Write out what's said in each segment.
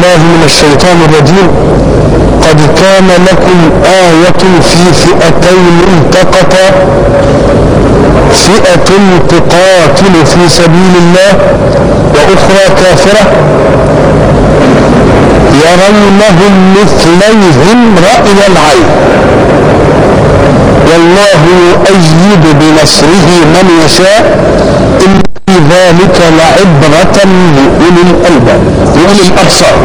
بالله من الشيطان الرجيم. قد كان لكم آية في فئتين التقطا فئة تقاتل في سبيل الله وأخرى كافرة. يرونهم مثليهم رأي العين. والله يؤيد بنصره من يشاء. إن في ذلك لعبرة لأولي الألباب لأولي الأبصار.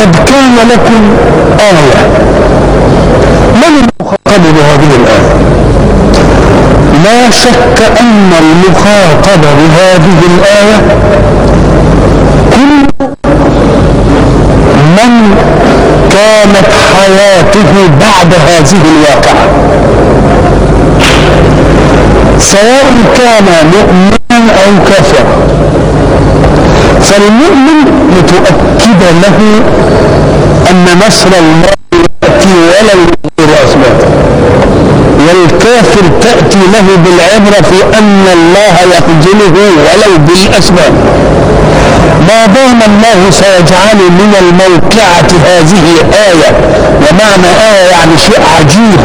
قد كان لكم آية. من المخاطب بهذه الآية؟ لا شك أن المخاطب بهذه الآية كل من كانت حياته بعد هذه الواقعة. سواء كان مؤمنا أو كافرا. فالمؤمن لتؤكد له أن نصر الله يأتي ولو غير والكافر تأتي له بالعبرة في أن الله يخجله ولو بالأسباب. ما دام الله سيجعل من الموقعة هذه آية ومعنى آية يعني شيء عجيب.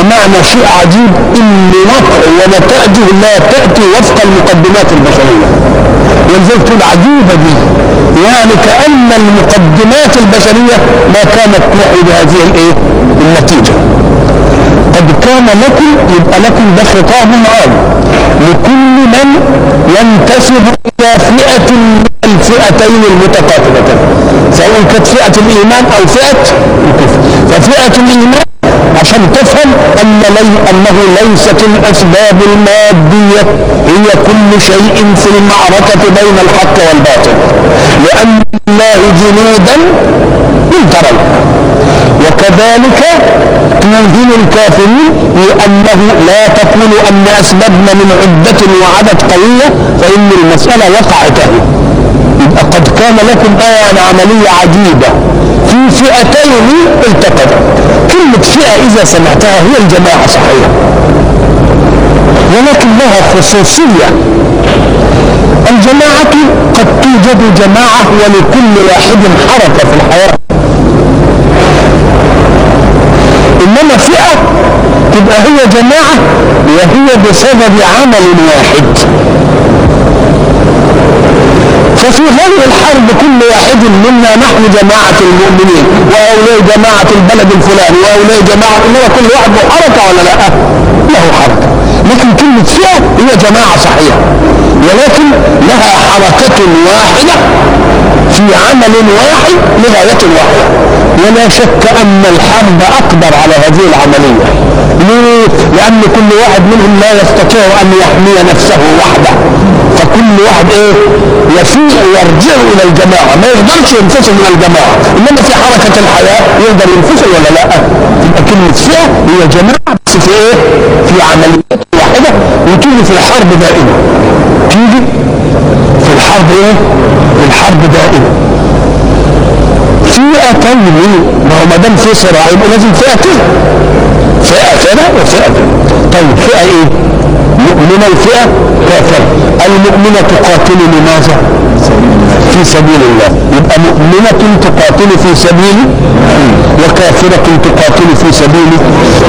ومعنى شيء عجيب إن وقع ونتائجه لا تأتي وفق المقدمات البشرية. ولذلك تقول عجيبة دي يعني كأن المقدمات البشرية ما كانت توحي بهذه الإيه؟ النتيجة. قد كان لكم يبقى لكم ده خطاب عام. لكل من ينتسب إلى فئة من الفئتين المتقاتلتين سواء كانت فئة الإيمان أو فئة الكفر. ففئة الإيمان عشان تفهم أن لي أنه ليست الأسباب المادية هي كل شيء في المعركة بين الحق والباطل. لأن الله جنودا لم تروا وكذلك توهن الكافرين بأنه لا تقول أن أسبابنا من عدة وعدد قوية فإن المسألة وقعت. اهي يبقى قد كان لكم آية عملية عجيبة في فئتين التقتا كلمة فئة إذا سمعتها هي الجماعة صحيح. ولكن لها خصوصية. الجماعة قد توجد جماعة ولكل واحد حركة في الحياة. إنما فئة تبقى هي جماعة وهي بسبب عمل واحد. ففي هذه الحرب كل واحد منا نحن جماعة المؤمنين وهؤلاء جماعة البلد الفلاني وهؤلاء جماعة إنما كل واحد له حركة ولا لا؟ له حركة. لكن كلمة فئة هي جماعة صحيحة. ولكن لها حركة واحدة. في عمل واحد لغاية واحدة ولا شك أن الحرب أقدر على هذه العملية. ليه؟ لأن كل واحد منهم لا يستطيع أن يحمي نفسه وحده. فكل واحد إيه؟ يفيق ويرجع إلى الجماعة. ما يقدرش ينفصل من الجماعة. إنما في حركة الحياة يقدر ينفصل ولا لا؟ تبقى كلمة فئة هي جماعة بس في إيه؟ في عمليات واحدة. وتيجي في الحرب دائما. تيجي في الحرب في الحرب دائما. فئتين ما هو ما دام في صراع يبقى لازم فئتين فئة كده وفئة طيب فئة إيه؟ مؤمنة وفئة كافرة المؤمنة تقاتل لماذا؟ في سبيل الله. يبقى مؤمنة تقاتل في سبيل وكافرة تقاتل في سبيل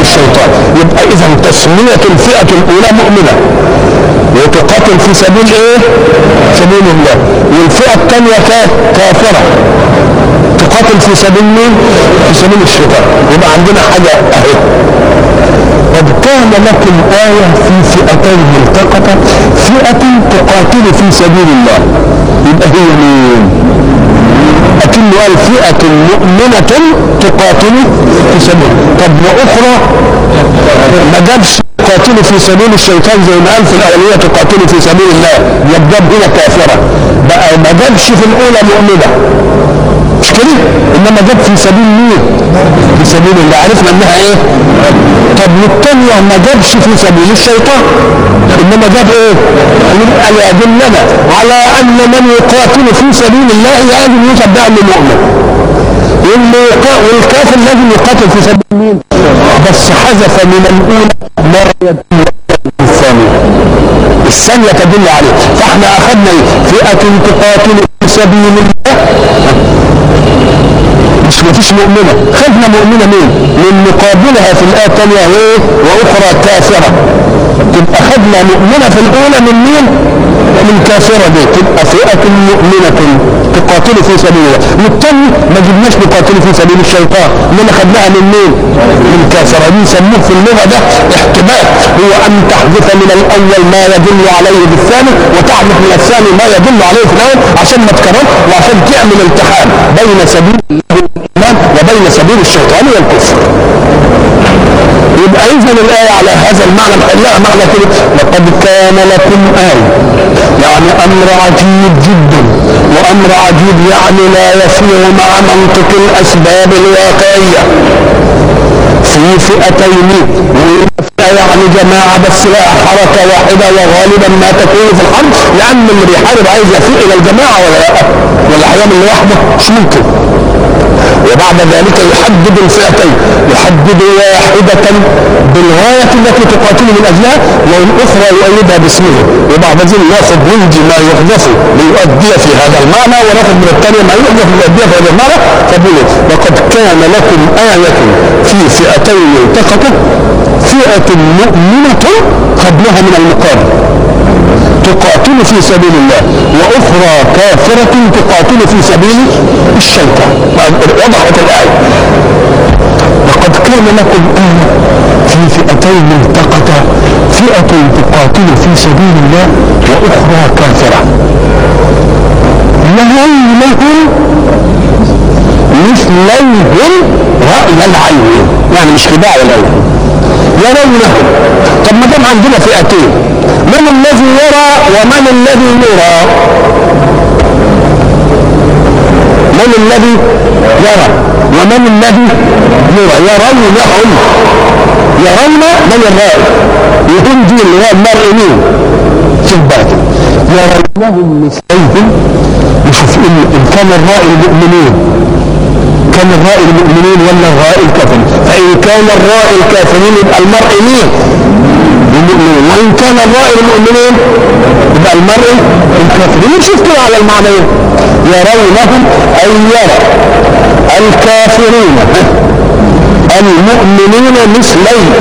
الشيطان. يبقى إذا تسمية الفئة الأولى مؤمنة. وتقاتل في سبيل إيه؟ سبيل الله. والفئة الثانية كافرة. تقاتل في سبيل مين؟ في سبيل الشيطان. يبقى عندنا حاجة أهي. قد كان لكم آية في فئتين التقطا فئة تقاتل في سبيل الله. يبقى هي مين؟ أكن قال فئة مؤمنة تقاتل في سبيل طب وأخرى؟ ما جابش تقاتل في سبيل الشيطان زي ما قال في الأولية تقاتل في سبيل الله. يبقى هنا كافرة بقى ما جابش في الأولى مؤمنة. مش كده؟ إنما جاب في سبيل مين؟ في سبيل الله. عرفنا إنها إيه؟ طب والثانيه ما جابش في سبيل الشيطان. إنما جاب إيه؟ يبقى يدلنا على أن من يقاتل في سبيل الله لازم يصدق انه مؤمن واللي والكافر لازم يقاتل في سبيل مين؟ بس حذف من الأولى ما يدل الثانية. الثانية تدل عليه. فإحنا أخذنا إيه فئة تقاتل في سبيل الله. مش مفيش مؤمنة. خدنا مؤمنة مين؟ من مقابلها في الآية الثانية إيه وأخرى كافرة. تبقى خدنا مؤمنة في الأولى من مين؟ من كافرة دي. تبقى فئة مؤمنة. تقاتل في سبيل الله والتاني ما جبناش نقاتل في سبيل الشيطان. انما خدناها من مين؟ من كافرة دي يسموه في اللغة ده احتباس هو أن تحذف من الأول ما يدل عليه بالثاني وتحذف من الثاني ما يدل عليه في الأول عشان ما تكرر وعشان تعمل التحام بين سبيل الله الإيمان وبين سبيل الشيطان والكفر. يبقى إذن الآية على هذا المعنى نحلها معنى كده. لقد كان لكم آية. يعني أمر عجيب جدا. وأمر عجيب يعني لا يسير مع منطق الأسباب الواقعية. في فئتين يعني جماعة بس لا حركة واحدة وغالبا ما تكون في الحرب لأن اللي بيحارب عايز يفيق إلى الجماعة ولا لا؟ ولا هيعمل لوحده مش ممكن. وبعد ذلك يحدد الفئتين. يحدد واحدة بالغاية التي تقاتل من أجلها والأخرى يؤيدها باسمه. وبعد ذلك ناخذ منج ما يحدث ليؤدي في هذا المعنى ونأخذ من الثانية ما يحدث ليؤدي في هذا المعنى. فبقول وقد كان لكم آية في فئتين التقطوا فئة مؤمنة قبلها من المقابل تقاتل في سبيل الله وأخرى كافرة تقاتل في سبيل الشيطان. وضحت الآية. لقد كان لكم آية في فئتين التقتا فئة تقاتل في سبيل الله وأخرى كافرة. لهم مثليهم رأي العين. يعني مش خداع العين. يرونه طب ما دام عندنا فئتين من الذي يرى ومن الذي يرى؟ من الذي يرى ومن الذي يرى؟ يرونهم يرون من الرائي يكون دي اللي هو المرء مين؟ في الباطن. يرونهم مثليهم يشوف إن كان الرائي المؤمنين. كان الرائي المؤمنين ولا الرائي الكافرين؟ فإن كان الرائي الكافرين يبقى المرء مين؟ المؤمنين وإن كان الرائي المؤمنين يبقى المرء الكافرين. شوف على المعنى يرونهم أي يرى الكافرين المؤمنين مثليهم.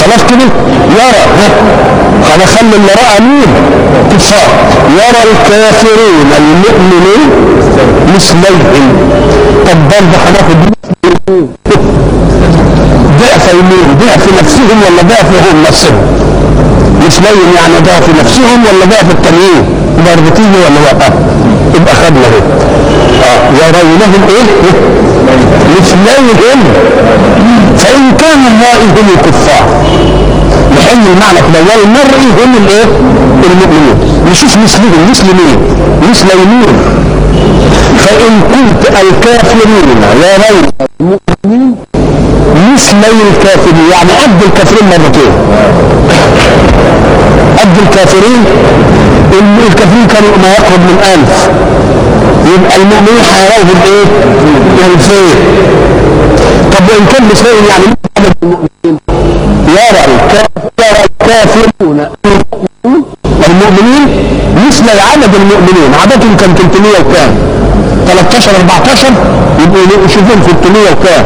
خلاص كده؟ يرى أنا خلي اللي رأى مين؟ كفار. يرى الكافرين المؤمنين مثليهم طب برضه هناخد ضعف يمين ضعف نفسهم ولا ضعف هم نفسهم؟ مثليهم يعني ضعف نفسهم ولا ضعف التانيين؟ برضه تيجي ولا لا؟ يبقى خدنا أهو. آه. يرونهم إيه؟ مثليهم فإن كان الرائي هم الكفار. نحل المعنى كده والمرء هم الايه المؤمنين نشوف مثلهم مثل مين مثل يمين فان كنت الكافرين يرون المؤمنين. مثلي الكافرين يعني قد الكافرين مرتين. قد الكافرين الكافرين كانوا ما يقرب من ألف. يبقى المؤمنين هيراهم إيه؟ ألفين طب وإن كان مثلهم يعني عدد المؤمنين يرى يرى الكافرون المؤمنين مثل عدد المؤمنين. عددهم كان 300 وكام 13 14 يبقوا يشوفون 600 وكام؟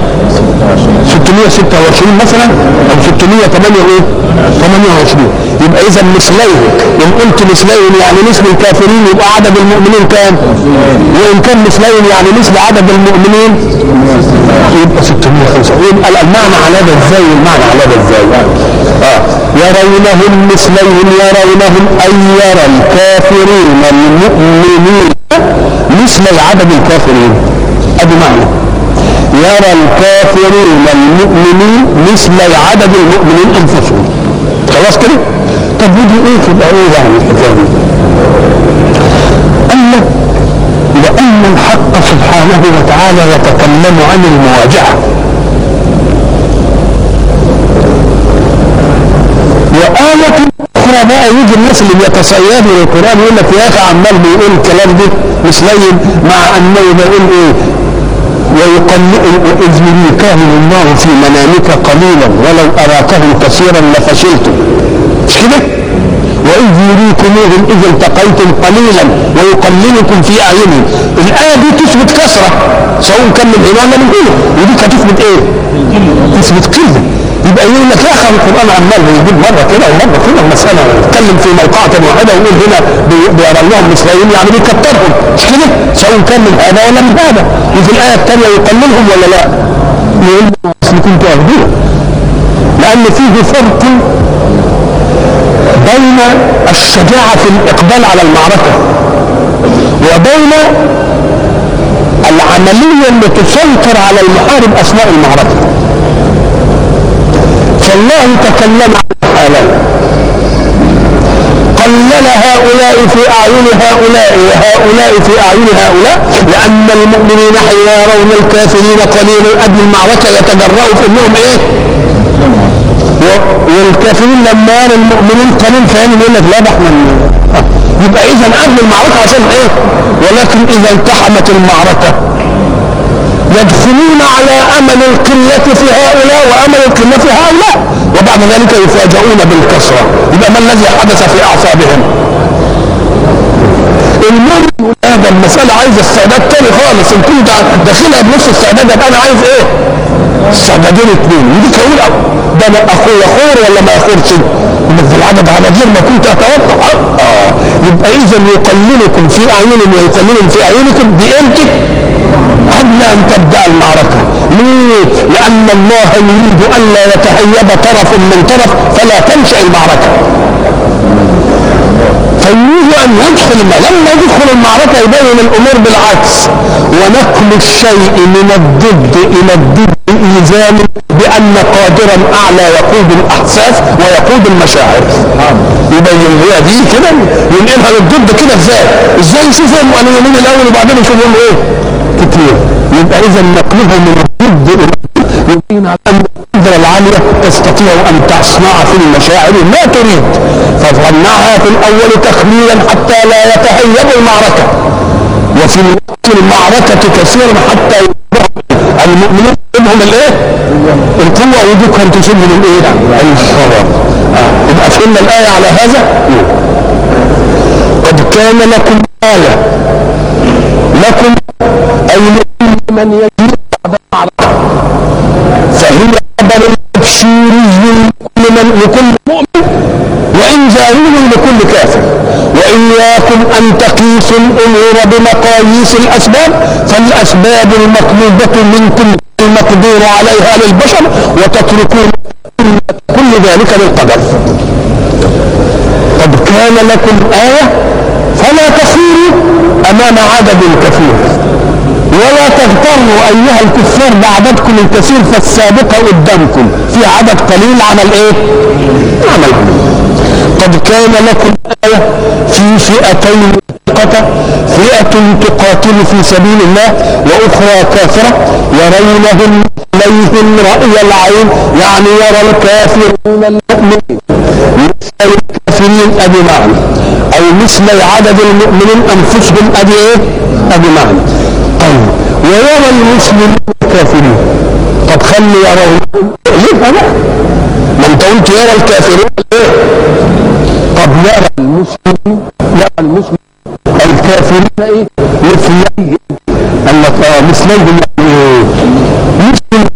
626 مثلا أو 608 إيه 28 يبقى اذا مثليه إن قلت مثليه يعني مثل الكافرين يبقى عدد المؤمنين كام؟ وإن كان مثليه يعني مثل عدد المؤمنين يبقى 605 يبقى المعنى على ده إزاي؟ المعنى على ده إزاي؟ آه. يرونهم مثليهم يرونهم اي يرى الكافرين المؤمنين. مثل عدد الكافرين ادي معنى يرى الكافرين المؤمنين مثل عدد المؤمنين انفسهم خلاص كده؟ طب ودي إيه تبقى إيه يعني الحكاية دي اما لأن الحق سبحانه وتعالى يتكلم عن المواجهة. وآية أخرى بقى يجي الناس اللي بيتصيدوا القرآن يقول لك يا أخي عمال بيقول الكلام ده مثلين مع أنه بيقول إيه؟ ويقلل إذ يريكهم الله في منامك قليلا ولو أراكهم كثيرا لفشلتم مش كده؟ تعذبوهم إذا التقيتم قليلا ويقللكم في أعينهم الآية دي تثبت كثرة سواء كان من ولا من ودي هتثبت إيه؟ تثبت قلة يبقى يقول لك يا أخي القرآن عمال بيجيب مرة كده ومرة كده المساله يتكلم في موقعة واحدة ويقول هنا بيرى لهم إسرائيل يعني بيكترهم. مش كده؟ سواء كان من هذا ولا من هذا وفي الآية الثانية يقللهم ولا لا؟ يقول اصل كنتوا اخذوه لأن فيه فرق بين الشجاعة في الإقبال على المعركة وبين العملية اللي تسيطر على المحارب أثناء المعركة. فالله تكلم عن حالين قلل هؤلاء في أعين هؤلاء وهؤلاء في أعين هؤلاء لأن المؤمنين حين يرون الكافرين قليل قبل المعركة يتجرأوا في أنهم إيه؟ والكافرين لما يرى المؤمنين قليل فهم يقول لك لا ده إحنا يبقى إذا قبل المعركة عشان إيه؟ ولكن إذا التحمت المعركة يدخلون على أمل القلة في هؤلاء وأمل القلة في هؤلاء. وبعد ذلك يفاجؤون بالكسرة. يبقى ما الذي حدث في أعصابهم؟ المهم هذا المسألة عايزة استعداد تاني خالص. إن كنت داخلها بنص استعداد يبقى أنا عايز إيه؟ استعدادين اثنين ودي تقول ده أنا أخوي خور ولا ما اخورش؟ يبقى في العدد على غير ما كنت أتوقع. آه. يبقى اذا يقللكم في اعينهم ويقللهم في أعينكم بامتى؟ قبل أن تبدأ المعركة. ليه؟ لأن الله يريد الا يتهيب طرف من طرف فلا تنشأ المعركة. فيريد أن يدخل لما يدخل المعركة يبين الأمور بالعكس. ونقل الشيء من الضد إلى الضد. إلزام بأن قادرا أعلى يقود الأحساس ويقود المشاعر. يبين هي دي كده ينقلها للضد كده إزاي؟ إزاي يشوفهم اليمين الأول وبعدين يشوفهم إيه؟ كتير. يبقى إذا نقله من الضد إلى يبين على أن القدرة العالية تستطيع أن تصنع في المشاعر ما تريد. فصنعها في الأول تخليلا حتى لا يتهيب المعركة. وفي المعركة كثيرا حتى المؤمنين منهم الإيه؟ القوة كانت تسيبهم الإيه؟ الصبر يبقى فهمنا الآية على هذا. قد كان لكم آية. لكم أي من يجيء بعد فهي خبر تبشيري لكل من لكل مؤمن. وإنذاري لكل كافر. وإياكم أن تقيسوا الأمور بمقاييس الأسباب فالأسباب المطلوبة منكم المقدور عليها للبشر وتتركون كل ذلك للقدر. قد كان لكم آية فلا تخيروا أمام عدد كثير. ولا تغتروا أيها الكفار بعددكم الكثير فالسابقة قدامكم. في عدد قليل عمل إيه؟ عمل قد كان لكم آية في فئتين فئة تقاتل في سبيل الله وأخرى كافرة يرونهم إليهم رأي العين يعني يرى الكافرون المؤمنين. مثل الكافرين أبي معنى. أو مثل عدد المؤمنين أنفسهم أبي إيه؟ أبي معنى. طيب ويرى المسلمين الكافرين. طب خلي يروا يبقى لا ما أنت قلت يرى الكافرين إيه؟ طب يرى المسلمين يرى المسلمين آه مثليهم يعني مثل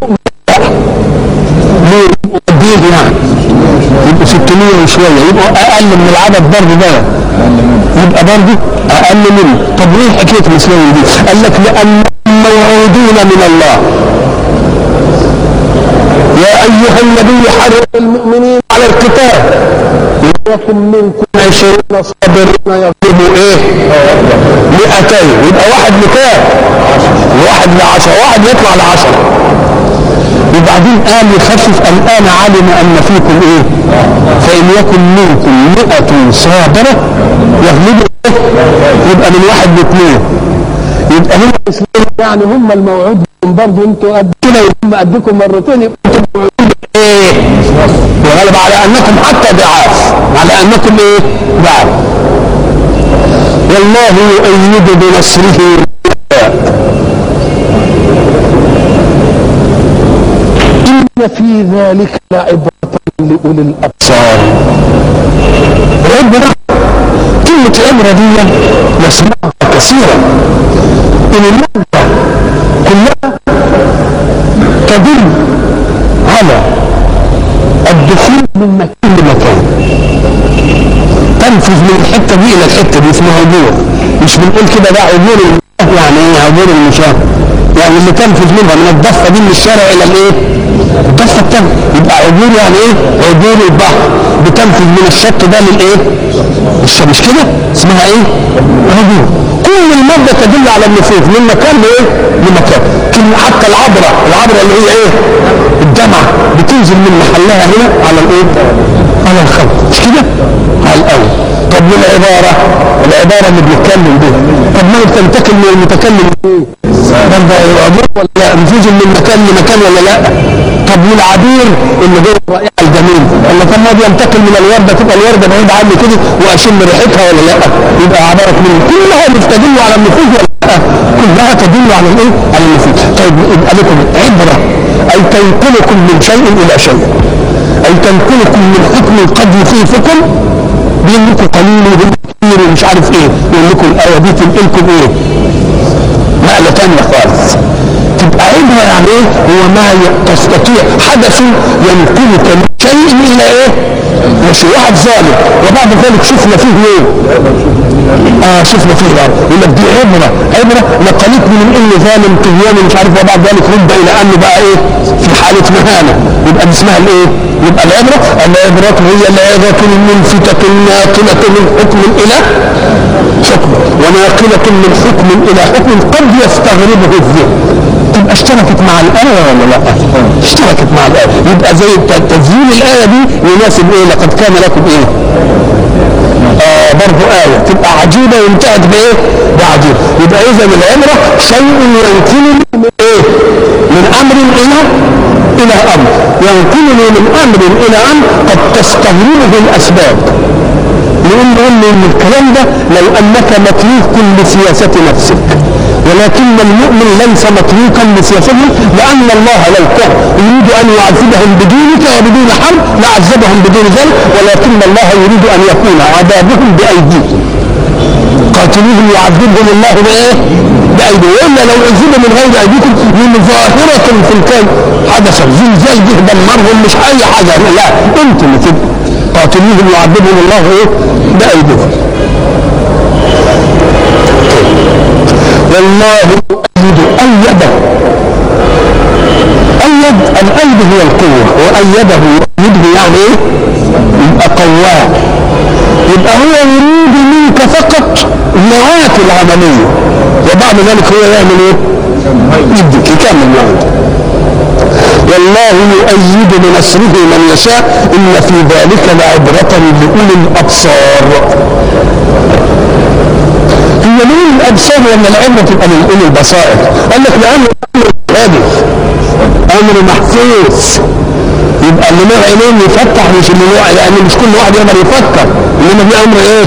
قد يعني يبقوا 600 وشوية يبقوا أقل من العدد برضه ده. يبقى برضه أقل منه. طب ليه حكاية مثليه دي؟ قال لك لأن موعودون من الله. يا أيها النبي حرم المؤمنين على القتال. يكن منكم عشرين صابرين يغلبوا إيه؟ مئتين. يبقى واحد لكام واحد لعشرة. واحد يطلع لعشرة. وبعدين قال يخفف الآن علم أن فيكم إيه؟ فإن يكن منكم مئة صابرة يغلبوا إيه؟ يبقى من واحد لاثنين يبقى هم يعني هم الموعود. برضه أنتوا قد كده هم قدكم مرتين يبقى أنتوا إيه وغلب على أنكم حتى ضعاف على أنكم إيه؟ ضعاف والله يؤيد بنصره. إن في ذلك لعبرة لأولي الأبصار. ربنا كلمة عبرة دي نسمعها كثيرا. إن المادة كلها تدل على الدخول من مكان لمكان تنفذ من الحته دي إلى الحته دي اسمها عبور. مش بنقول كده ده عبور يعني إيه عبور المشاة؟ يعني اللي تنفذ منها من الضفه دي من الشارع إلى الإيه؟ الضفه الثانية يبقى عبور يعني إيه؟ عبور البحر. بتنفذ من الشط ده للإيه؟ مش كده؟ اسمها إيه؟ عبور كل المادة تدل على النفوذ من مكان لإيه؟ لمكان حتى العبرة العبرة اللي هي إيه؟ الدمعة بتنزل من محلها هنا على الإيه؟ على الخلق مش كده؟ على الأول طب والعبارة العبارة اللي بنتكلم بيها طب ما تنتقل من المتكلم إيه؟ برضه عبور ولا لا؟ نفوذ من مكان لمكان ولا لا؟ طب والعبير اللي هو الجميل ولا طب ما بينتقل من الوردة تبقى الوردة بعيد عني كده وأشم ريحتها ولا لأ؟ يبقى عبارة من كلها تدل على النفوذ ولا لأ؟ كلها تدل على الإيه؟ على النفوذ طيب يبقى لكم عبرة أي تنقلكم من شيء إلى شيء أي تنقلكم من حكم قد يخيفكم بيقول لكم قليل كثير ومش عارف إيه يقول لكم الايه دي تنقلكم إيه؟ نقله ثانية خالص تبقى عبرة يعني إيه؟ هو ما تستطيع حدث ينقلك من شيء إلى إيه؟ مش واحد ظالم وبعد ذلك شفنا فيه إيه؟ آه شفنا فيه يعني يقول لك دي عبرة عبرة نقلت من ان ظالم طغيان مش عارف وبعد ذلك رد إلى انه بقى إيه؟ في حالة مهانة يبقى دي اسمها الايه؟ يبقى العبرة العبرة هي العبرة المنفتة ناقلة من حكم إلى حكم وناقلة من حكم إلى حكم قد يستغربه الذهن اشتركت مع الآية ولا لا؟ اشتركت مع الآية يبقى زي تزيين الآية دي يناسب إيه؟ لقد كان لكم إيه؟ آه برضه آية تبقى عجيبة وانتهت بإيه؟ بعجيب يبقى إذا العبرة شيء ينقلني من إيه؟ من أمر إلى إلى أمر ينقلني من أمر إلى أمر قد تستغربه نقول له ان الكلام ده لو أنك متروك لسياسة نفسك. ولكن المؤمن ليس متروكا لسياسته لأن الله لو كان يريد أن يعذبهم بدونك وبدون حرب لعذبهم بدون ذلك ولكن الله يريد أن يكون عذابهم بأيديهم. قاتلوهم يعذبهم الله بإيه؟ بأيديهم. والا لو عذبوا من غير أيديكم من ظاهرة في الكون حدث زلزال جه دمرهم مش أي حاجة. لا أنتم اللي تبقوا قاتلوهم يعذبهم الله؟ بايديهم والله يؤيد أيده أيد الأيد هي القوة وأيده يؤيده يعني إيه؟ يبقى قواه يبقى هو يريد منك فقط نواة العملية وبعد ذلك هو يعمل إيه؟ يديك يكمل معك والله يؤيد بنصره من يشاء إن في ذلك لعبرة لأولي الأبصار. هي من الأبصار ولا العبرة تبقى من اولي البصائر. قال لك الامر حادث. أمر محسوس يبقى اللي له عينين يفتح مش اللي له لأن مش كل واحد يقدر يفكر. إنما في أمر إيه؟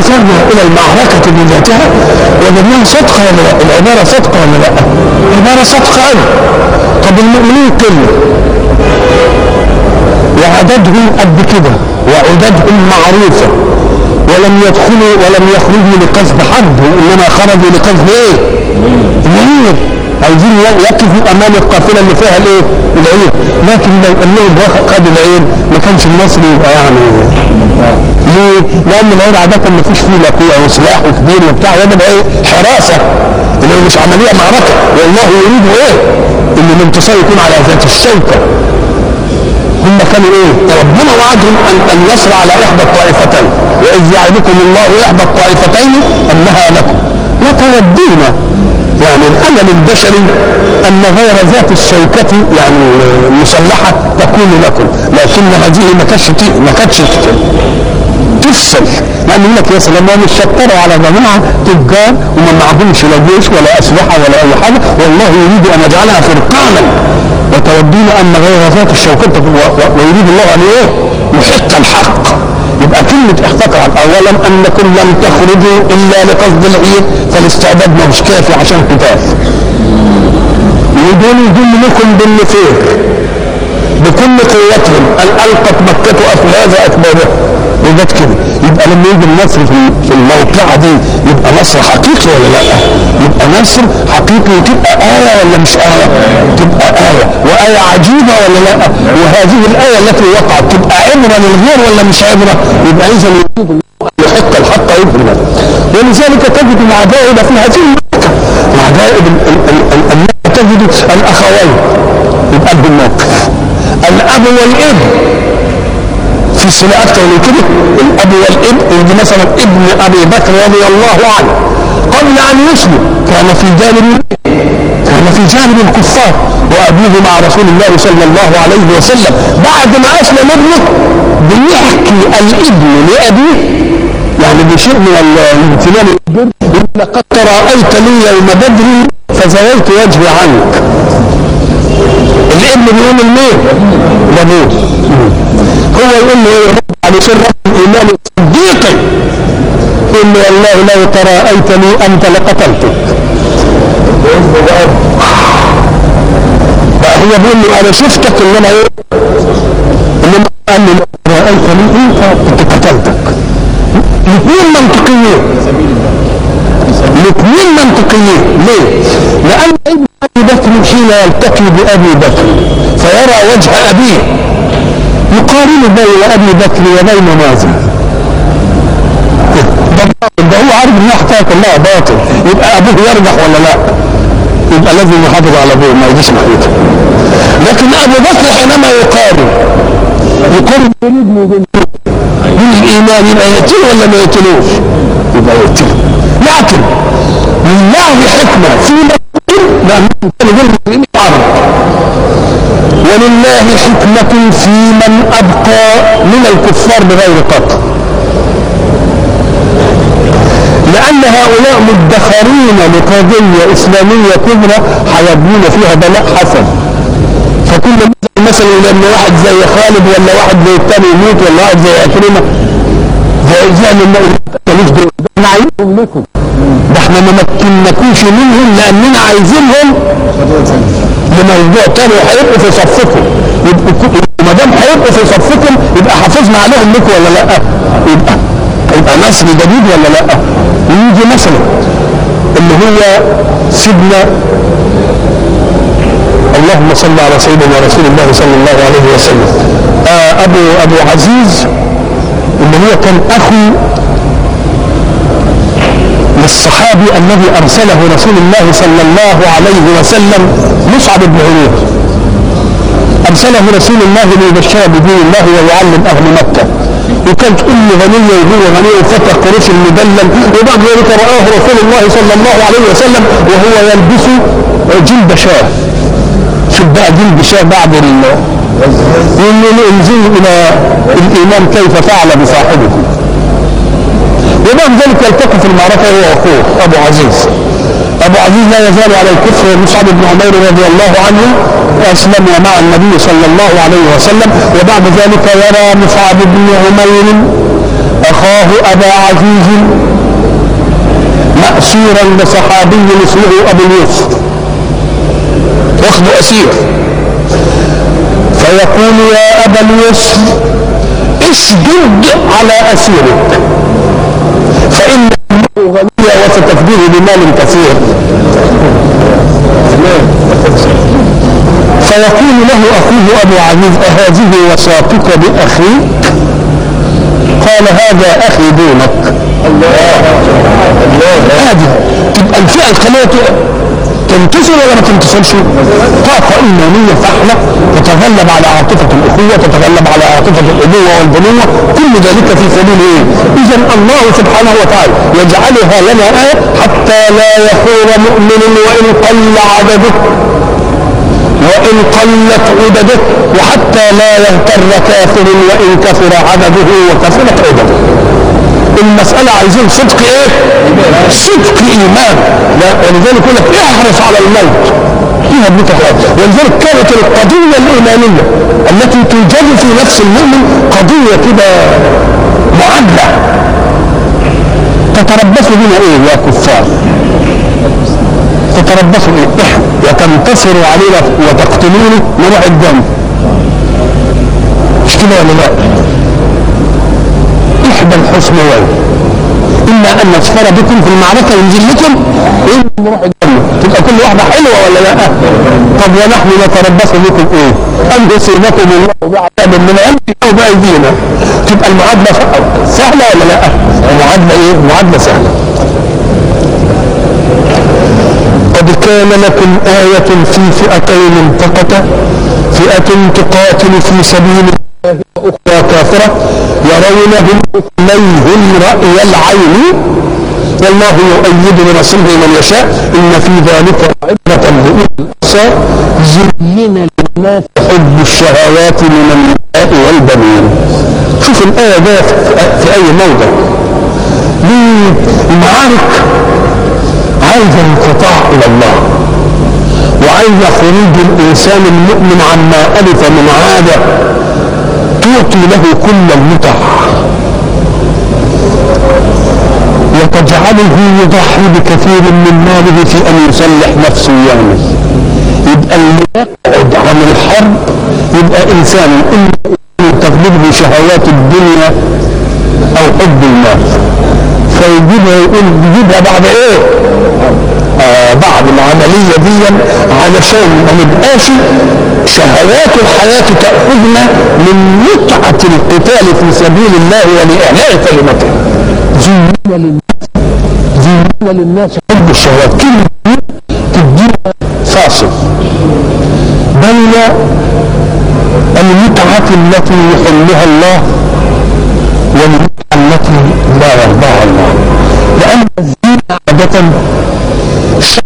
وصلنا إلى المعركة بذاتها وجدناها صدقة ولا لا؟ العبارة صدقة ولا لا؟ العبارة صدقة أوي طب المؤمنين كله وعددهم قد كده وعددهم معروفة ولم يدخلوا ولم يخرجوا لقصد حد وإنما خرجوا لقصد إيه؟ العير عايزين يقفوا أمام القافلة اللي فيها الايه؟ العير لكن لو انهم خدوا العير ما كانش النصر يبقى يعني ليه؟ لأن العير عادة ما فيش فيه لا قوه وسلاح وكبير وبتاع وده إيه؟ حراسة اللي مش عملية معركة والله يريد إيه؟ إن الانتصار يكون على ذات الشوكة هم كانوا إيه ربنا وعدهم ان النصر على إحدى الطائفتين وإذ يعدكم الله إحدى الطائفتين أنها لكم وتودون يعني الأمل البشري أن غير ذات الشوكة يعني المسلحة تكون لكم لكن هذه ما كانتش ما كانتش تفصل لأن يقول لك يا سلام هم شطروا على جماعة تجار وما معهمش لا جيش ولا أسلحة ولا أي حاجة. والله يريد أن يجعلها فرقانا. وتودون أن غير ذات الشوكة ويريد الله أن إيه؟ يحق الحق. يبقى كلمة احتقر اولا أنكم لم تخرجوا إلا لقصد العيد فالاستعداد مش كافي عشان قتال. ودول يدل لكم بالنفير بكل قوتهم أن ألقت مكة أفلاذ أكبادها وجت كده يبقى لما يجي النصر في الموقعة دي يبقى نصر حقيقي ولا لأ؟ يبقى نصر حقيقي وتبقى آية ولا مش آية؟ تبقى آية وآية عجيبة ولا لأ؟ وهذه الآية التي وقعت تبقى عبرة للغير ولا مش عبرة؟ يبقى إذا يجب يحق الحق يبرنا ولذلك تجد العجائب في هذه المملكة العجائب تجد الأخوين يبقى الموقف الأب والابن في صلة أكثر من كده الأب والابن يجي مثلا ابن أبي بكر رضي الله عنه. قبل أن يسلم كان في جانب كان في جانب الكفار وأبوه مع رسول الله صلى الله عليه وسلم. بعد ما أسلم ابنه بيحكي الإبن لأبيه. يعني بشيء من الامتنان لقد تراءيت لي يوم بدر فزويت وجهي عنك. الابن بيقول لمين؟ لابوه هو يقول له رب على سر الايمان صديقي يقول له والله لو تراءيتني أنت لقتلتك بقى هو بيقول له أنا شفتك ان أنا إيه؟ إنما قال لي لو تراءيتني أنت كنت قتلتك الاثنين منطقيين الاثنين منطقيين ليه؟ لأن ابن أبي بكر حين يلتقي بأبي بكر فيرى وجه أبيه يقارن بين أبي بكر وبين ماذا؟ ده هو عارف ان حكايه كلها باطل يبقى أبوه يرجح ولا لا؟ يبقى لازم يحافظ على أبوه ما يجيش ناحيته لكن أبو بكر حينما يقارن يقارن بين ابنه وبين الإيمان يبقى يقتله ولا ما يقتلوش؟ يقتله لكن لله حكمه في لأنه كان يقول عرب ولله حكمة في من أبقى من الكفار بغير قتل لأن هؤلاء مدخرين لقضية إسلامية كبرى هيبنون فيها بلاء حسن. فكل مثلا لما واحد زي خالد ولا واحد زي الثاني يموت ولا واحد زي أكرمة زي زي ما ماليش دول لكم ده إحنا ما مكنكوش منهم لأننا عايزينهم لموضوع تاني وهيبقوا في صفكم ما دام هيبقوا في صفكم يبقى حافظنا عليهم لكم ولا لأ؟ يبقى يبقى نصر جديد ولا لأ؟ يجي مثلا اللي هو سيدنا اللهم صل على سيدنا رسول الله صلى الله عليه وسلم آه ابو أبو عزيز اللي هو كان أخو للصحابي الذي أرسله رسول الله صلى الله عليه وسلم مصعب بن عمير أرسله رسول الله ليبشر بدين الله ويعلم أهل مكة. وكانت أم غنية وهو غني وفتى قريش المدلل. وبعد ذلك رآه رسول الله صلى الله عليه وسلم وهو يلبس جلد شاه شوف بقى جلد شاه بعد ال انزلوا إلى الايمان كيف فعل بصاحبكم وبعد ذلك يلتقي في المعركة هو وأخوه أبو عزيز. أبو عزيز لا يزال على الكفر مصعب بن عمير رضي الله عنه اسلم مع النبي صلى الله عليه وسلم وبعد ذلك يرى مصعب بن عمير أخاه أبا عزيز مأسورا لصحابي اسمه أبو اليوسف واخذ أسير. فيقول يا أبا اليوسف اسجد على أسيرك. فإن غنية وستفديه بمال كثير. فيقول له أخوه أبو عزيز أهذه وصاتك بأخيك قال هذا أخي دونك. الله. هذه تبقى الفئة الخلية تنتصر ولا ما تنتصرش؟ طاقة إيمانية فحلة تتغلب على عاطفة الأخوة تتغلب على عاطفة الأبوة والبنوة كل ذلك في سبيل إيه؟ إذا الله سبحانه وتعالى يجعلها لنا آية حتى لا يخور مؤمن وإن قل عدده وإن قلت عدده وحتى لا يغتر كافر وإن كثر عدده وكثرت عدده. المسألة عايزين صدق إيه؟ صدق إيمان. ولذلك يقول لك احرص على الموت. فيها ابنك ولذلك كانت القضية الإيمانية التي توجد في نفس المؤمن قضية كده معادلة تتربصوا بنا إيه؟ يا كفار؟ تتربصوا إيه؟ وتنتصروا علينا وتقتلوني نروح الجنة كده ولا لا إحدى الحسنيين اما أن نسخر بكم في المعركة ينزل لكم واما نروح الجنه تبقى كل واحدة حلوة ولا لأ؟ طب ونحن نتربص بكم إيه؟ أن يصيبكم الله بعذاب من عنده أو بايدينا تبقى المعادلة سهلة ولا لأ؟ معادله إيه؟ معادلة سهلة. كان لكم آية في فئتين التقتا فئة تقاتل في سبيل الله وأخرى كافرة يرونهم مثليهم رأي العين. والله يؤيد بنصره من يشاء إن في ذلك عبرة لأولي الأبصار زين للناس حب الشهوات من النساء والبنين. شوف الآية ده في أي موضع. ليه؟ المعارك عايزة انقطاع إلى الله. وعايزة خروج الإنسان المؤمن عما ألف من عادة تعطي له كل المتع. وتجعله يضحي بكثير من ماله في أن يصلح نفسه يعني يبقى اللي عن الحرب يبقى إنسان إما تغلبه شهوات الدنيا أو حب المال. فيجيبها يقول يجيبها بعد إيه؟ آه بعد العملية دي علشان ما نبقاش شهوات الحياة تأخذنا من متعة القتال في سبيل الله ولإعلاء كلمته زين للناس. زين للناس. حب الشهوات. كلمة تدينا فاصل. بين المتعة التي يحلها الله والمتعة التي لا يرضاها الله لأن شيء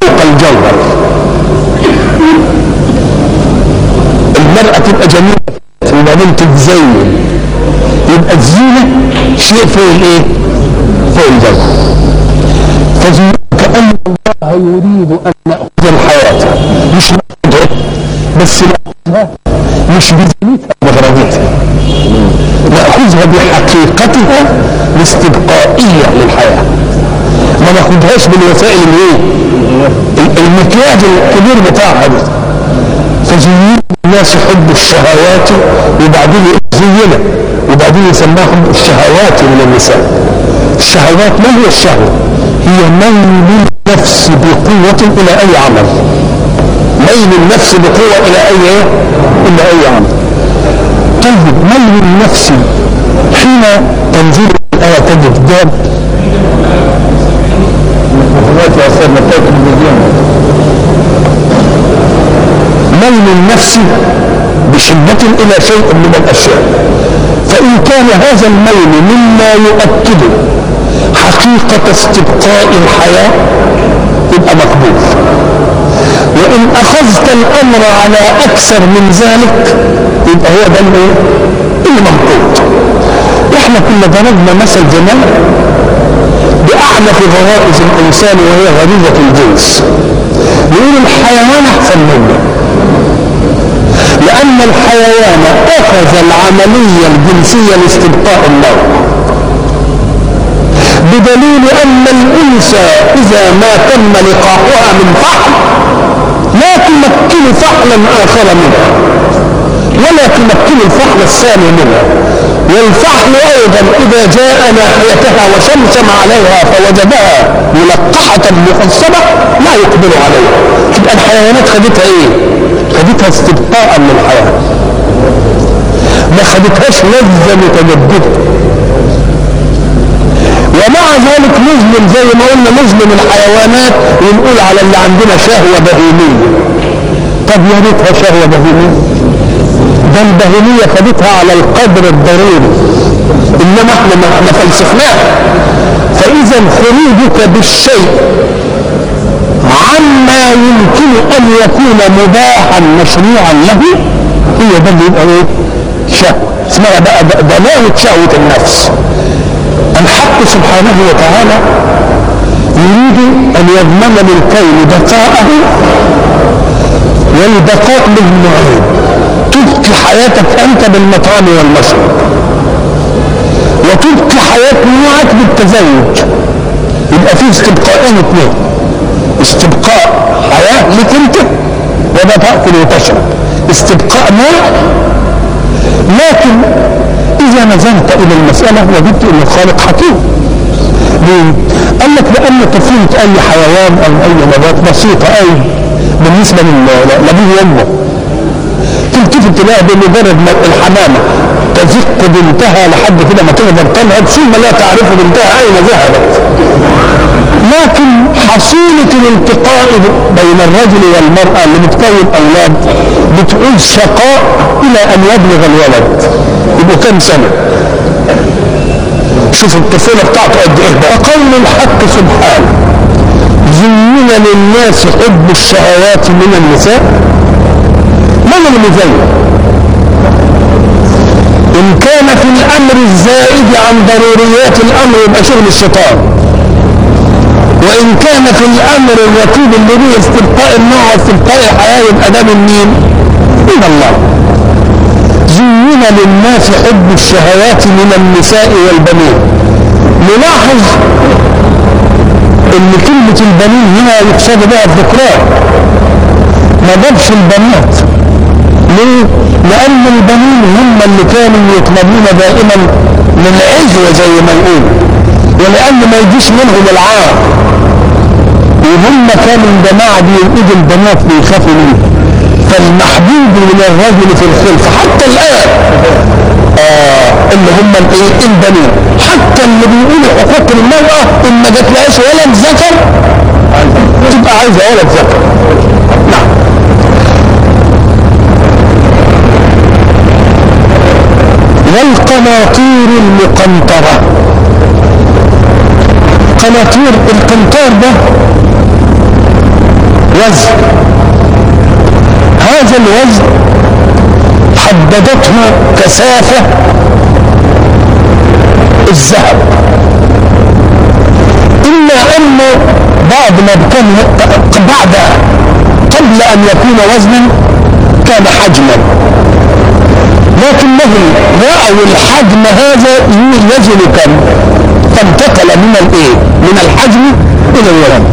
فوق الجوهر. المرأة تبقى جميلة وبعدين تتزين يبقى الزينة شيء فوق الإيه؟ فوق الجوهر. كأن الله يريد أن نأخذ الحياة. مش نأخذها بس نأخذها مش بزينتها بغرضتها نأخذها بحقيقتها الاستبقائية للحياة. ما ناخدهاش بالوسائل الايه المكياج الكبير بتاعها دي فزين الناس حب الشهوات وبعدين زينة وبعدين يسماهم الشهوات من النساء. الشهوات ما هي الشهوة؟ هي ميل النفس بقوة إلى أي عمل. ميل النفس بقوة إلى أي إيه؟ إلى أي عمل. طيب ميل النفس حين تنزل الآية تجد داب ميل النفس بشدة إلى شيء من الأشياء. فإن كان هذا الميل مما يؤكد حقيقة استبقاء الحياة يبقى مقبول. وإن أخذت الأمر على أكثر من ذلك يبقى هو ده المنقوط. إحنا كنا ضربنا مثل زمان بأعنف غرائز الإنسان وهي غريزة الجنس. نقول الحيوان أحسن منه. لأن الحيوان أخذ العملية الجنسية لاستبقاء النوع بدليل أن الأنثى إذا ما تم لقاؤها من فحل لا تمكن فحلا آخر منها ولا تمكن الفحل الثاني منها والفحل أيضا إذا جاء ناحيتها وشمشم عليها فوجدها ملقحة مخصبة لا يقبل عليها. تبقى الحيوانات خدتها إيه؟ خدتها استبقاء للحياة ما خدتهاش لذة متجددة. ومع ذلك نظلم زي ما قلنا نظلم الحيوانات ونقول على اللي عندنا شهوة بهيمية. طب يا ريتها شهوة بهيمية. ده البهيمية خدتها على القدر الضروري. إنما إحنا ما فلسفناها. فإذا خروجك بالشيء عما يمكن أن يكون مباحا مشروعا له هي ده اللي يبقى إيه؟ شهوة. اسمها بقى دلاوة شهوة النفس. الحق سبحانه وتعالى يريد أن يضمن للكون بقاءه والبقاء له نوعين تبقي حياتك أنت بالمطعم والمشرب. وتبقي حياة نوعك بالتزوج. يبقى فيه استبقاءين اثنين استبقاء حياة لك انت وده تأكل وتشرب استبقاء نوع لكن إذا نظرت إلى المسألة وجدت أن الخالق حكيم. ليه؟ قال لك لأن طفولة أي حيوان أو أي نبات بسيطة أي بالنسبة لأبوه وأمه. تلتفت تلاقي بمجرد ما الحمامة تزق بنتها لحد كده ما تقدر تنهض ثم لا تعرف بنتها أين ذهبت. لكن حصيلة الالتقاء بين الرجل والمرأة اللي بتكون أولاد بتعود شقاء إلى أن يبلغ الولد. يبقوا كم سنة؟ شوف الطفولة بتاعته قد إيه بقى. قول الحق سبحانه زين للناس حب الشهوات من النساء؟ من المزين إن كان في الأمر الزائد عن ضروريات الأمر يبقى شغل الشيطان. وإن كان في الأمر الرتيب اللي به استبقاء النوع واستبقاء الحياة يبقى ده من مين؟ من الله زين للناس حب الشهوات من النساء والبنين نلاحظ إن كلمة البنين هنا يقصد بها الذكران ما جابش البنات ليه؟ لأن البنين هم اللي كانوا يطلبون دائما للعزوة زي ما نقول ولأن ما يجيش منهم العار وهم كانوا الجماعة دي يوجد البنات بيخافوا منهم فالمحبوب من الرجل في الخلف حتى الآن. آه اللي هم الايه البنين حتى اللي بيقولوا حقوق المرأة إن ما جاتلهاش ولد ذكر تبقى عايزة ولد ذكر. نعم. والقناطير المقنطرة. قناطير القنطار ده. وزن هذا الوزن حددته كثافة الذهب. إلا أن بعض ما كان بعد قبل أن يكون وزنا كان حجما. لكنهم رأوا الحجم هذا يزن كم؟ فانتقل من الايه من الحجم إلى الوزن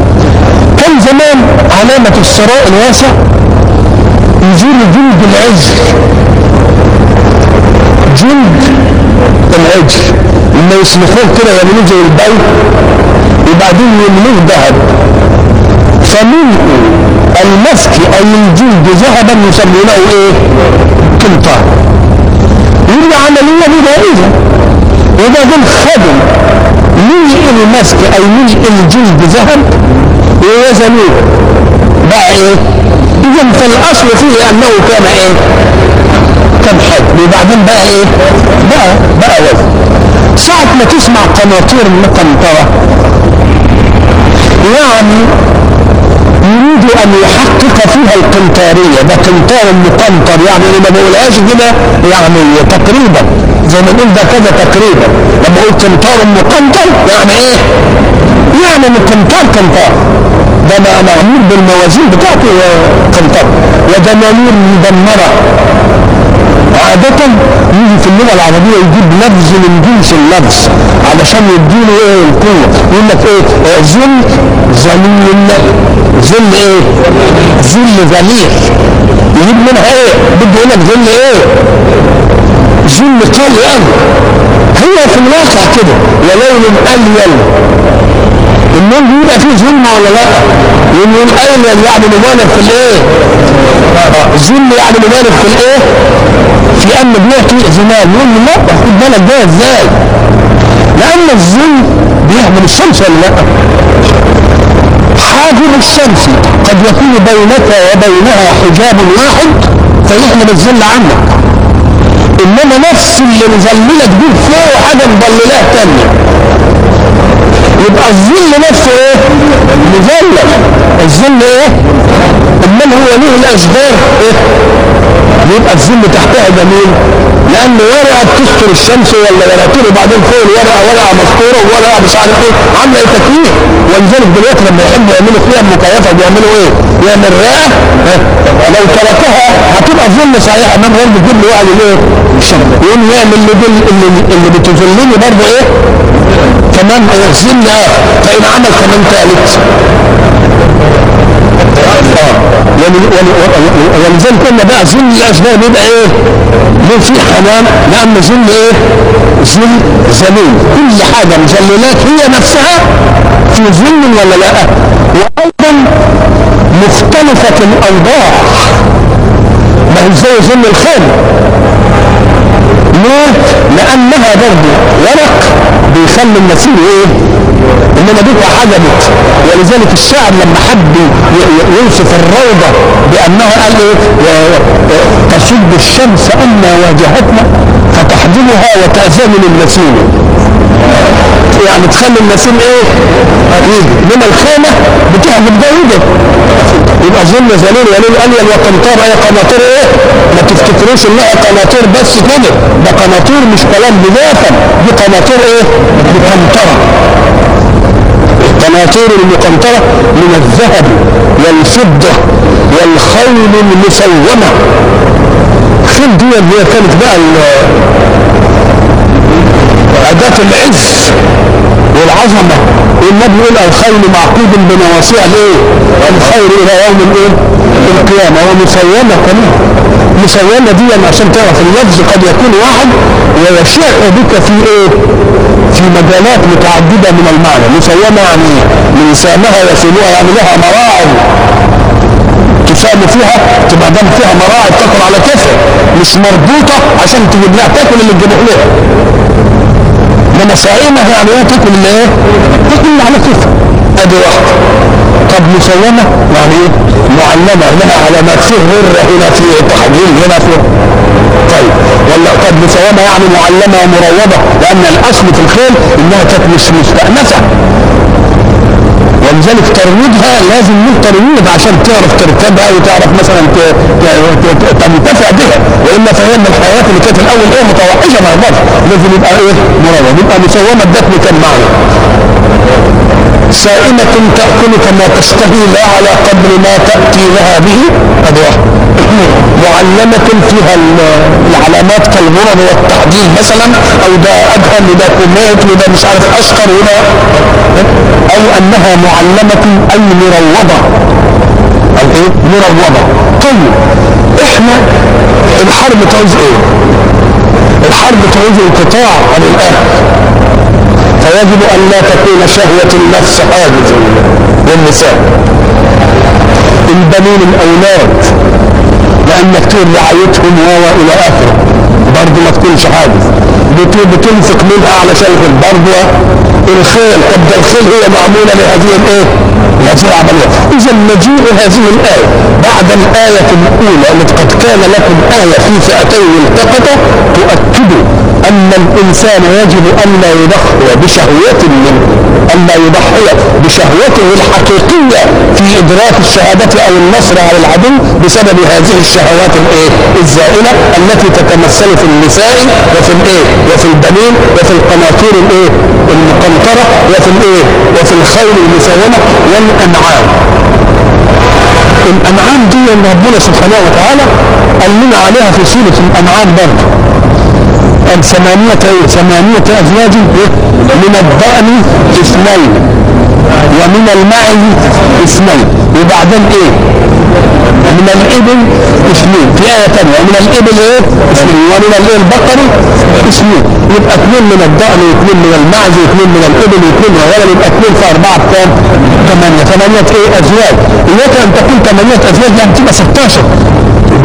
كان زمان علامة الثراء الواسع يزول جلد العجل؟ جلد العجل. لما يسلخوه كده يعملوه زي البيت وبعدين يملوه ذهب فملء المسك اي الجلد ذهبا يسمونه إيه؟ قنطار. يبقى عملية بدائية. وبعدين خدم ملء المسك أي ملء الجلد ذهب ووزنوه بقى إيه؟ إذا فالأصل فيه أنه كان إيه؟ كان حجم وبعدين بقى إيه؟ بقى بقى وزن ساعة ما تسمع قناطير مقنطرة يعني يريد أن يحقق فيها القنطارية. ده قنطار مقنطر يعني أنا ما بقولهاش كده يعني تقريبا. زي ما نقول ده كذا تقريبا. لما أقول قنطار مقنطر يعني إيه؟ يعني قنطار قنطار. ده معمول بالموازين بتاعته قنطر ودنانير مدمرة عادة يجي في اللغة العربية يجيب لفظ من جنس اللفظ علشان يديله إيه القوة. يقول لك إيه؟ ذل ذليل ذل إيه؟ ذل ذليل يجيب منها إيه؟ بده يقول لك ذل إيه؟ ذل قوي قوي. هي في الواقع كده. ولون أليل. النون بيبقى فيه ظلم ولا لا؟ يقول أين يعني مبالغ في الإيه؟ ظلم يعني مبالغ في الإيه؟ في أن بيعطي زمان يقول لا خد بالك ده إزاي؟ لأن الظلم بيحمل الشمس ولا لا؟ حاجب الشمس قد يكون بينك وبينها حجاب واحد فيحمل الظل عنك إنما نفس اللي مظللك دي فوق حاجة مضللاه تانية يبقى الظل نفسه إيه؟ مظلل الظل إيه؟ أمال هو ليه الاشجار إيه؟ يبقى الظل تحتها جميل. لأن ورقة بتستر الشمس ولا ورقتين وبعدين فوق الورقة ورقة مستورة وورقة مش عارف إيه. عاملة إيه تكوين ولذلك دلوقتي لما يحبوا يعملوا فيها مكيفة بيعملوا إيه؟ يعمل رئه لو تركها هتبقى ظل صحيح. إمام غير بيجيب له واحد إيه؟ يقوم يعمل اللي, اللي, اللي بتظلني برضه إيه؟ كمان ظل آه فإن عمل كمان ثالث آه ولذلك قلنا بقى ظل الاسباب يبقى إيه؟ ليه في حنان؟ لأن ظل إيه؟ ظل ذليل كل حاجة مذللات هي نفسها في ظل ولا لأ؟ وأيضا مختلفة الأوضاع ما هي زي ظل الخيل ليه؟ لأنها برضه ورق بيخلي النسيم إيه؟ إنما دي حجبت ولذلك الشاعر لما حب يوصف الروضة بأنها قال إيه؟ تشد الشمس أن واجهتنا فتحجبها وتأذن النسيم يعني تخلي النسيم إيه؟ من الخيمة بتحجب ده وده يبقى ظل ذليل وليل أليل وقنطار أي قناطير إيه؟ ما تفتكروش إنها قناطير بس كده ده قناطير مش كلام بذاتا دي قناطير إيه؟ مقنطرة القناطير المقنطرة من الذهب والفضة والخيل المسومة الخيل دي اللي هي كانت بقى أداة العز والعظمة. والنبي يقول الخيل معقود بنواصيع الايه؟ الخير إلى يوم الإيه؟ القيامة. ومسيمة كمان. مسيمة دي عشان تعرف اللفظ قد يكون واحد ويشع بك في إيه؟ في مجالات متعددة من المعنى. مسيمة يعني من سامها يسيلها يعني لها مراعي. تسام فيها تبقى دام فيها مراعي تاكل على كفر مش مربوطة عشان تجيب لها تاكل اللي تجيبه لها انما سائمة يعني إيه تاكل اللي إيه؟ اللي على كفر أدي واحدة طب مسومة يعني إيه؟ معلمة لها علامات فيه غرة هنا في تحجيل هنا في طيب ولا طب مسومة يعني معلمة ومروضة لأن الأصل في الخيل إنها كانت مش مستأنسة ولذلك ترويضها لازم له ترويض عشان تعرف تركبها وتعرف مثلا تنتفع بها. وإلا فهي من الحيوانات اللي كانت الأول إيه متوحشه ما يقدرش لازم يبقى إيه؟ مروض يبقى مسومة ادتني كم معنى سائمة تأكل كما تشتهي لا على قدر ما تأتي لها به واحد معلمة فيها العلامات كالغرض والتحديد مثلا أو ده أدهم وده كوميت وده مش عارف أشقر وده أو أنها معلمة أي مروضة. أو إيه؟ مروضة. طيب إحنا الحرب تعوز إيه؟ الحرب تعوز انقطاع عن الاهل فيجب أن لا تكون شهوة النفس حاجزا للنساء. البنين الأولاد لأنك تقول رعايتهم و إلى آخره برضه ما تكونش حاجز. بتنفق منها على شيء برضه الخيل طب الخيل هي معمولة لهذه الآية؟ هذه العملية. إذا مجيء هذه الآية بعد الآية الأولى التي قد كان لكم آية في فئتين التقطا تؤكد أن الإنسان يجب أن لا يضحي بشهوة منه أن لا يضحي بشهوته الحقيقية في إدراك الشهادة أو النصر على العدو بسبب هذه الشهوات الإيه؟ الزائلة التي تتمثل في النساء وفي الإيه؟ وفي البنين وفي القناطير الإيه؟ المقنطرة وفي الإيه؟ وفي الخيل المسومه والأنعام. الأنعام دي ربنا سبحانه وتعالى قال لنا عليها في سورة الأنعام برضه. قال ثمانية ثمانية أزواج من الضأن اثنين ومن المعز اثنين وبعدين إيه؟ من الإبل اثنين في آية ثانية ومن الإبل إيه؟ اثنين ومن البقر اثنين يبقى اثنين من الضأن واثنين من المعز واثنين من الإبل واثنين من الغنم يبقى اثنين في أربعة بكام؟ ثمانية ثمانية إيه أزواج. إياك أن تكون ثمانية أزواج يعني تبقى 16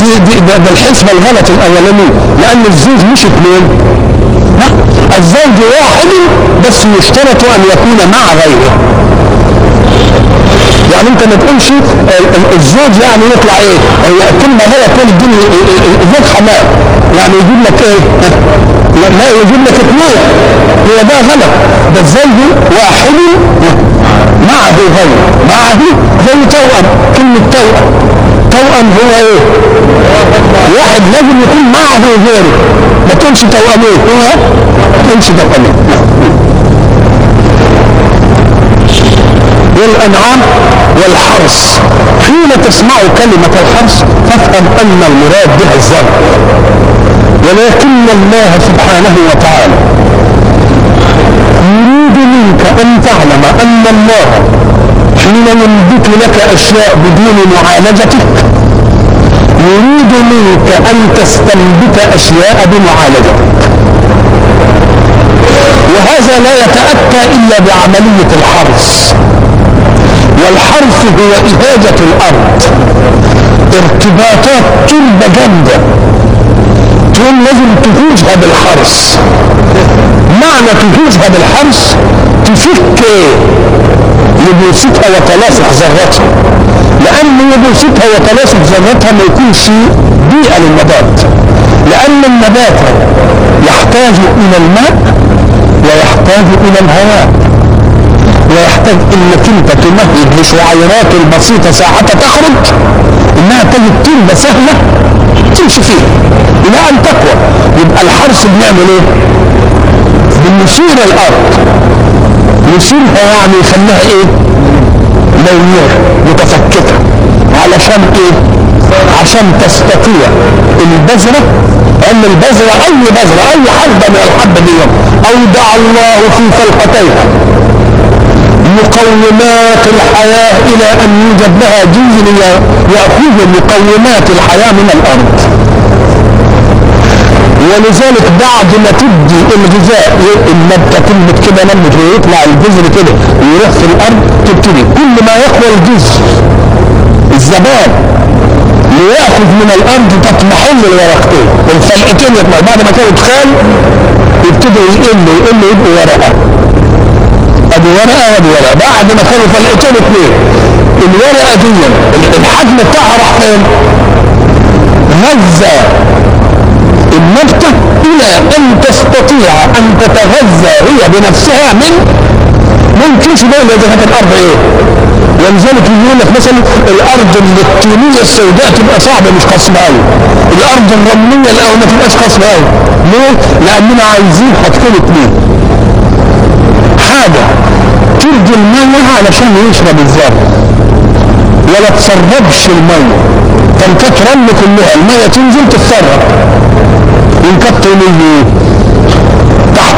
دي دي ده, ده الحسبة الغلط الأولاني لأن الزوج مش اثنين. الزوج واحد بس يشترط أن يكون مع غيره. يعني انت ما تقولش الزوج يعني يطلع إيه؟ هي كلمة هي كل دي الزوج حمام يعني يجيب لك إيه؟ لا يجيب لك اثنين هو ده غلط. ده الزوج واحد. معه غير. معه زي توأم كلمة توأم. توأم هو إيه؟ واحد لازم يكون معه غيره. ما تقولش توأمين هو ما تقولش توأمين والأنعام والحرث حين تسمع كلمة الحرث فافهم أن المراد بها الزرع ولكن الله سبحانه وتعالى يريد منك أن تعلم أن الله حين ينبت لك أشياء بدون معالجتك يريد منك أن تستنبت أشياء بمعالجتك. وهذا لا يتأتى إلا بعملية الحرث والحرث هو إهاجة الأرض. ارتباطات تربة جامدة تقول لازم تهوجها بالحرث. معنى تهوجها بالحرث تفك يبوستها وتلاصق ذرتها. لأن يبوستها وتلاصق ذرتها ما يكونش بيئة للنبات. لأن النبات يحتاج إلى الماء ويحتاج إلى الهواء. ويحتاج انك انت تمهد لشعيرات البسيطة ساعة تخرج. انها تجد تربه سهلة تمشي فيها. إلى أن تقوى. يبقى الحرث بنعمل إيه؟ بنثير الأرض. نثيرها يعني يخليها إيه؟ لونيه متفككة. علشان إيه؟ عشان تستطيع البذرة. ان البذرة أي بذرة أي حبه من الحبه دي اودع الله في فلقتيها مقومات الحياة إلى أن يوجد لها جزء يأخذ مقومات الحياة من الأرض. ولذلك بعد ما تدي الغذاء النبتة تنبت كده نمت ويطلع الجذر كده ويروح في الأرض تبتدي. كل ما يقوى الجذر الزبان ليأخذ من الأرض تطمحن الورقتين الفلقتين يطلع بعد ما كانوا تخان يبتدوا يقلوا يقلوا يبقوا ورقة. ادي ورقه بعد ما كانوا فلقتين اثنين. الورقه دي الحجم بتاعها راح فين؟ غذى النبته إلى أن تستطيع أن تتغذى هي بنفسها من ممكنش بقى اذا كانت الأرض إيه؟ ولذلك يقول لك مثلا الأرض الطينيه السوداء تبقى صعبة مش قصبة قوي الأرض الرملية الأول ما تبقاش قصبة قوي ليه؟ لأننا عايزين حاجتين اثنين حاجة ترجي المية علشان يشرب الزرع ولا تسربش المية كانت رمل كلها المية تنزل تتسرب. كانت طينية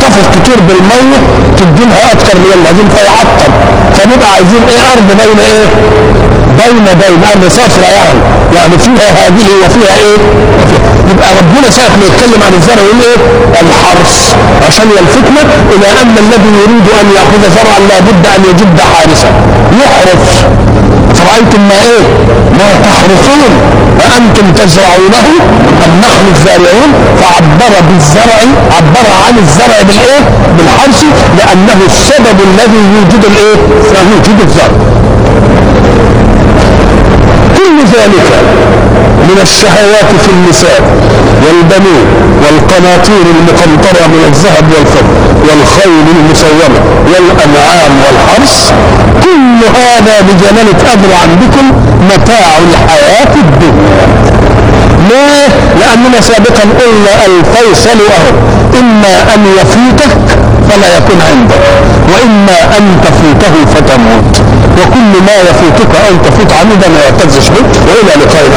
تحتفظ كتير بالمية تدي لها أكتر من اللازم فيعطل فنبقى عايزين إيه؟ أرض بين إيه؟ بين بين أرض صفرة يعني. يعني فيها هذه وفيها إيه؟ يبقى ربنا ساعة ما يتكلم عن الزرع يقول إيه؟ الحرث. عشان يلفتنا إلى أن الذي يريد أن يأخذ زرعا لابد أن يجد حارسا يحرث. فرأيتم ما إيه ما تحرثون أأنتم تزرعونه؟ أم نحن الزارعون؟ فعبر بالزرع عبر عن الزرع بالإيه؟ بالحرث لأنه السبب الذي يوجد الإيه؟ يوجد الزرع. كل ذلك من الشهوات في النساء والبنين والقناطير المقنطرة من الذهب والفضة والخيل المسومة والأنعام والحرث كل هذا بجلالة أمر عندكم متاع الحياة الدنيا. ليه؟ لأننا سابقا قلنا الفيصل أهو. إما أن يفوتك فلا يكون عندك وإما أن تفوته فتموت. وكل ما يفوتك أو تفوت ده ما يعتزش به وإلى لقاء